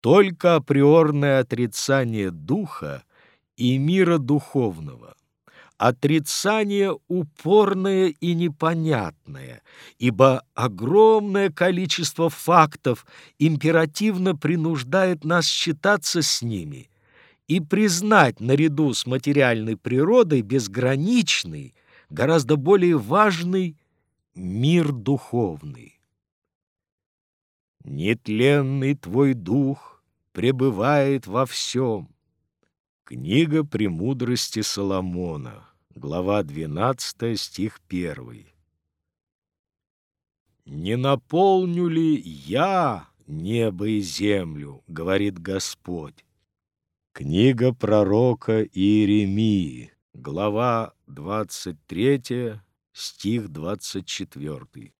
только априорное отрицание духа и мира духовного. Отрицание упорное и непонятное, ибо огромное количество фактов императивно принуждает нас считаться с ними и признать наряду с материальной природой безграничный, гораздо более важный мир духовный. Нетленный твой дух пребывает во всем. Книга «Премудрости Соломона», глава 12, стих 1. «Не наполню ли я небо и землю?» — говорит Господь. Книга пророка Иеремии, глава 23, стих 24.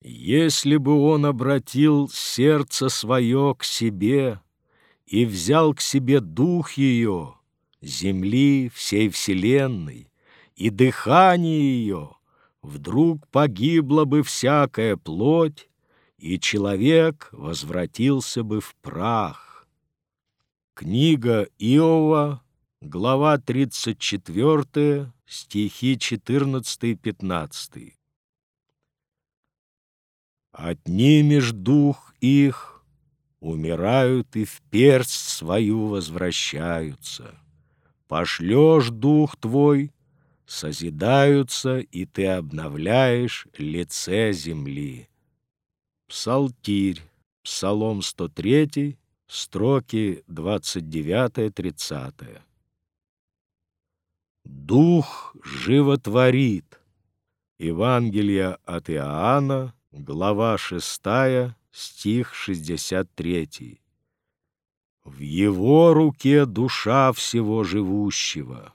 Если бы он обратил сердце свое к себе и взял к себе дух ее, земли всей вселенной, и дыхание ее, вдруг погибла бы всякая плоть, и человек возвратился бы в прах. Книга Иова, глава 34, стихи 14 и 15. Отнимешь дух их, умирают и в персть свою возвращаются. Пошлешь дух твой, созидаются, и ты обновляешь лице земли. Псалтирь, Псалом 103, строки 29-30. Дух животворит. Евангелие от Иоанна, Глава 6, стих 63. В его руке душа всего живущего.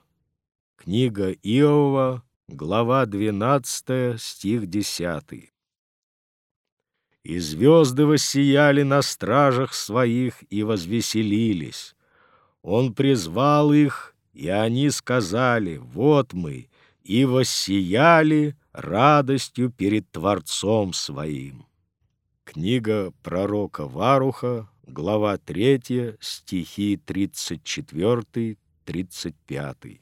Книга Иова, глава 12, стих 10. И звезды воссияли на стражах своих и возвеселились. Он призвал их, и они сказали, вот мы, и воссияли, радостью перед Творцом своим. Книга пророка Варуха, глава 3, стихи 34-35.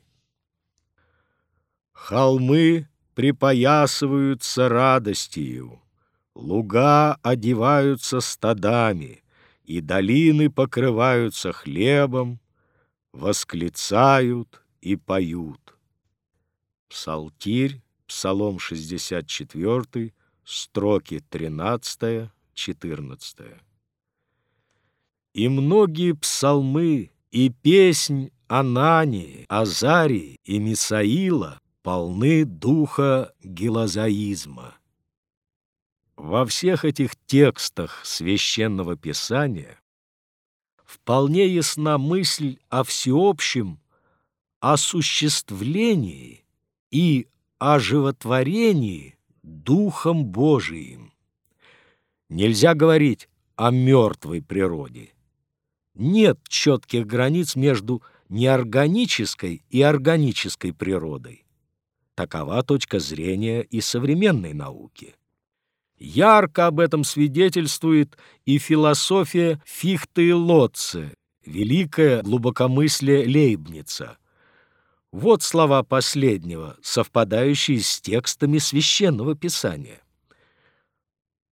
Холмы припоясываются радостью, луга одеваются стадами, и долины покрываются хлебом, восклицают и поют. Псалтирь Псалом 64, строки 13-14. И многие псалмы и песнь Анании, Азарии и Мисаила полны духа гелозаизма. Во всех этих текстах священного писания вполне ясна мысль о всеобщем осуществлении и о животворении Духом Божиим. Нельзя говорить о мертвой природе. Нет четких границ между неорганической и органической природой. Такова точка зрения и современной науки. Ярко об этом свидетельствует и философия Фихте и Лотце, великое глубокомыслие Лейбница – вот слова последнего, совпадающие с текстами священного писания.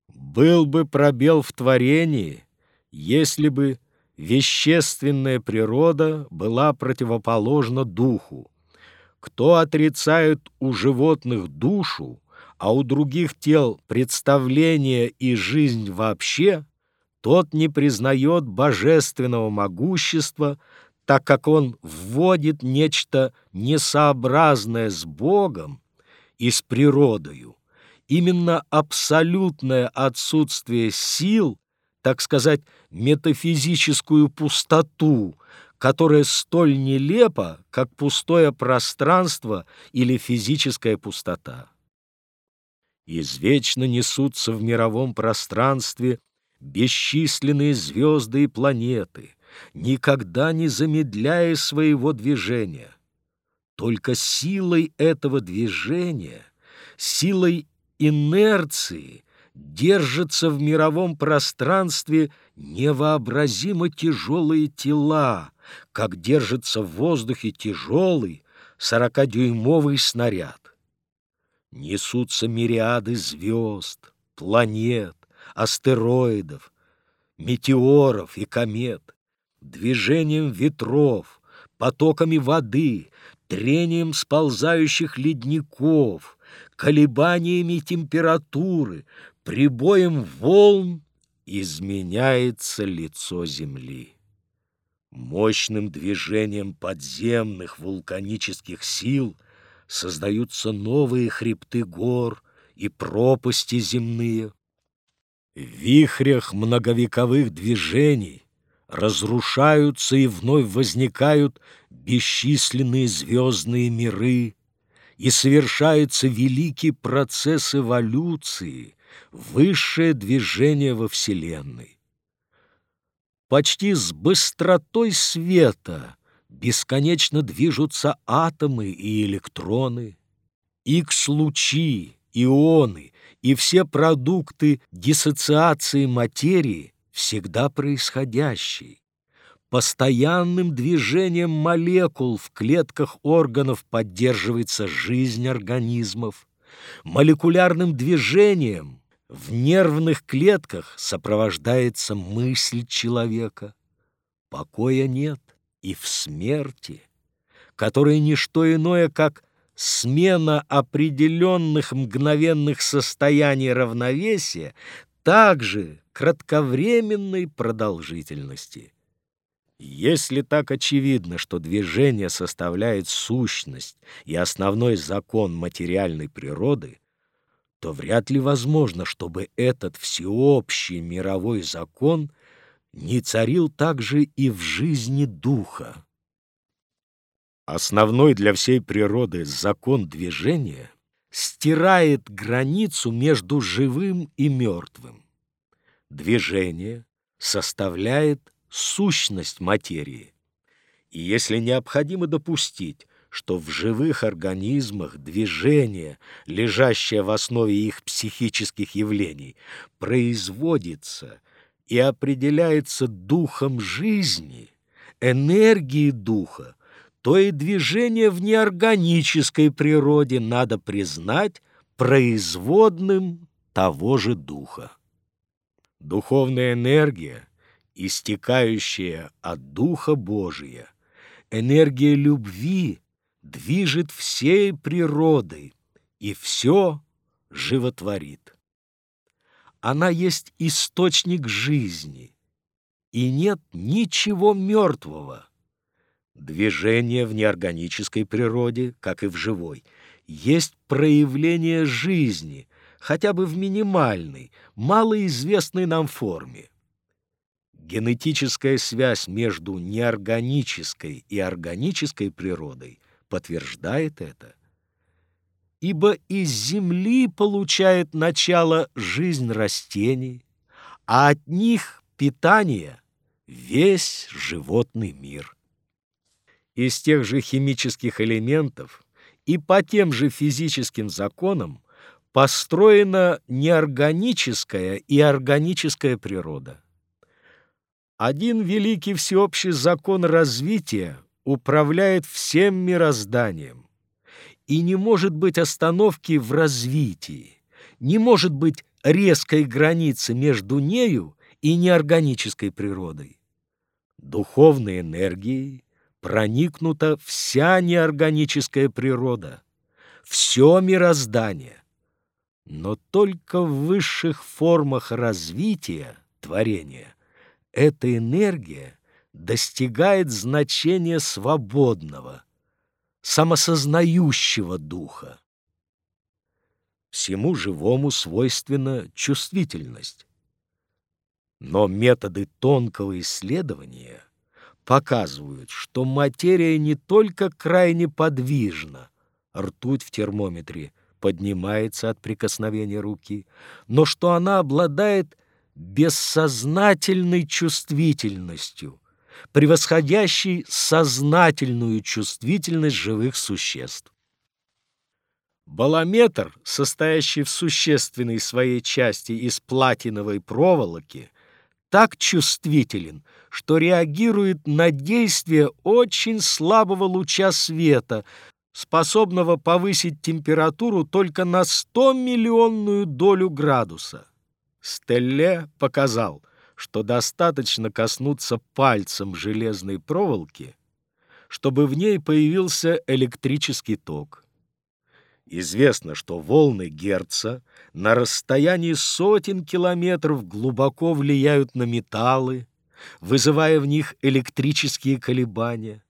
«Был бы пробел в творении, если бы вещественная природа была противоположна духу. Кто отрицает у животных душу, а у других тел представление и жизнь вообще, тот не признает божественного могущества, так как он вводит нечто несообразное с Богом и с природою, именно абсолютное отсутствие сил, так сказать, метафизическую пустоту, которая столь нелепа, как пустое пространство или физическая пустота. Извечно несутся в мировом пространстве бесчисленные звезды и планеты — никогда не замедляя своего движения. Только силой этого движения, силой инерции держится в мировом пространстве невообразимо тяжелые тела, как держится в воздухе тяжелый сорокадюймовый снаряд. Несутся мириады звезд, планет, астероидов, метеоров и комет, движением ветров, потоками воды, трением сползающих ледников, колебаниями температуры, прибоем волн изменяется лицо Земли. Мощным движением подземных вулканических сил создаются новые хребты гор и пропасти земные. В вихрях многовековых движений разрушаются и вновь возникают бесчисленные звездные миры, и совершается великий процесс эволюции, высшее движение во Вселенной. Почти с быстротой света бесконечно движутся атомы и электроны, Х-лучи, ионы и все продукты диссоциации материи всегда происходящие. Постоянным движением молекул в клетках органов поддерживается жизнь организмов. Молекулярным движением в нервных клетках сопровождается мысль человека. Покоя нет и в смерти, которая не что иное, как смена определенных мгновенных состояний равновесия, также кратковременной продолжительности. Если так очевидно, что движение составляет сущность и основной закон материальной природы, то вряд ли возможно, чтобы этот всеобщий мировой закон не царил также и в жизни духа. Основной для всей природы закон движения стирает границу между живым и мертвым. Движение составляет сущность материи. И если необходимо допустить, что в живых организмах движение, лежащее в основе их психических явлений, производится и определяется духом жизни, энергией духа, то и движение в неорганической природе надо признать производным того же духа. Духовная энергия — истекающая от Духа Божия, энергия любви движет всей природой и все животворит. Она есть источник жизни, и нет ничего мертвого. Движение в неорганической природе, как и в живой, есть проявление жизни, хотя бы в минимальной, малоизвестной нам форме. Генетическая связь между неорганической и органической природой подтверждает это. Ибо из земли получает начало жизнь растений, а от них питание весь животный мир. Из тех же химических элементов и по тем же физическим законам построена неорганическая и органическая природа. Один великий всеобщий закон развития управляет всем мирозданием. И не может быть остановки в развитии, не может быть резкой границы между нею и неорганической природой. Духовной энергией проникнута вся неорганическая природа, все мироздание. Но только в высших формах развития творения – эта энергия достигает значения свободного, самосознающего духа. Всему живому свойственна чувствительность. Но методы тонкого исследования показывают, что материя не только крайне подвижна, ртуть в термометре поднимается от прикосновения руки, но что она обладает бессознательной чувствительностью, превосходящей сознательную чувствительность живых существ. Балометр, состоящий в существенной своей части из платиновой проволоки, так чувствителен, что реагирует на действие очень слабого луча света, способного повысить температуру только на 100 миллионную долю градуса. Стелле показал, что достаточно коснуться пальцем железной проволоки, чтобы в ней появился электрический ток. Известно, что волны Герца на расстоянии сотен километров глубоко влияют на металлы, вызывая в них электрические колебания.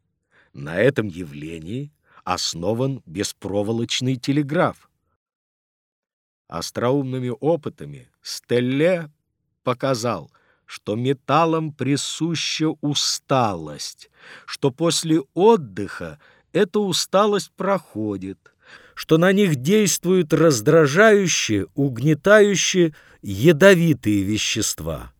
На этом явлении основан беспроволочный телеграф. Остроумными опытами Стелле показал, что металлам присуща усталость, что после отдыха эта усталость проходит, что на них действуют раздражающие, угнетающие, ядовитые вещества.